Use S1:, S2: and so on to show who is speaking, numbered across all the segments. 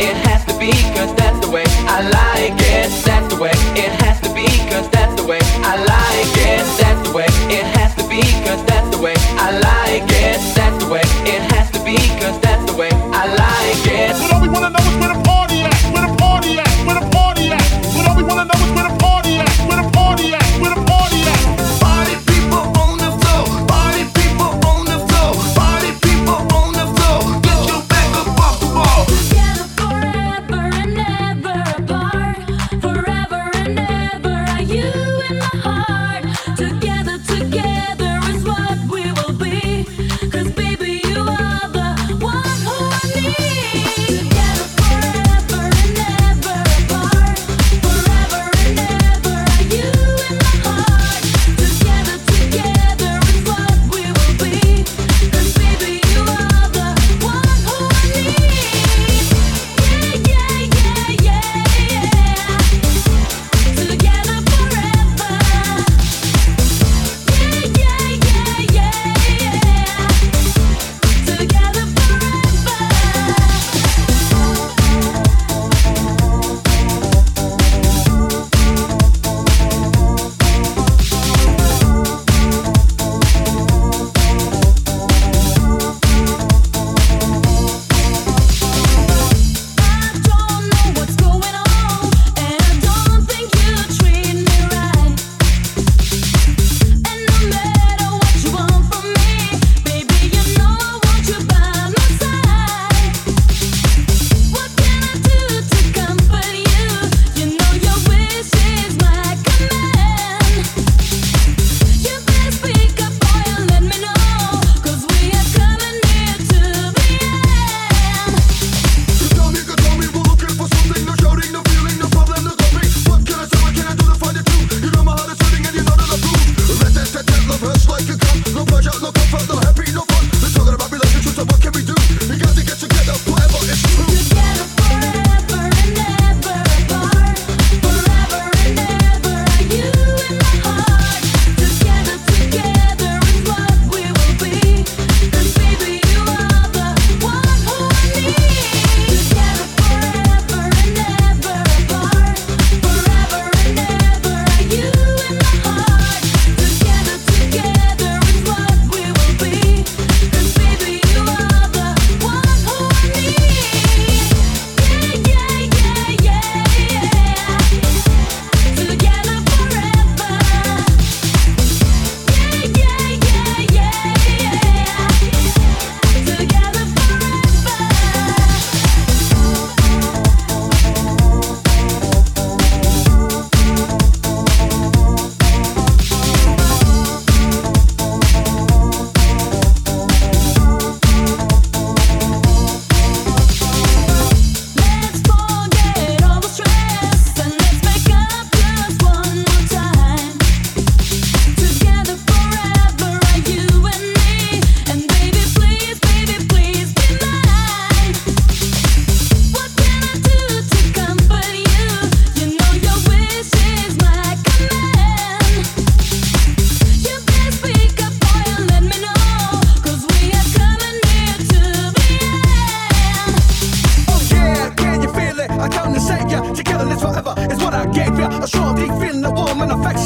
S1: it has to that's the way I like it. That's the way it has to be, cause that's the way I like it.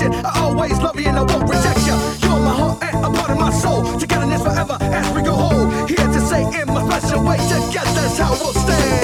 S2: rejection. I always love you and I won't reject you. You're my heart and a part of my soul. Togetherness forever as we go whole. Here to say in my special way, together that's how we'll stay.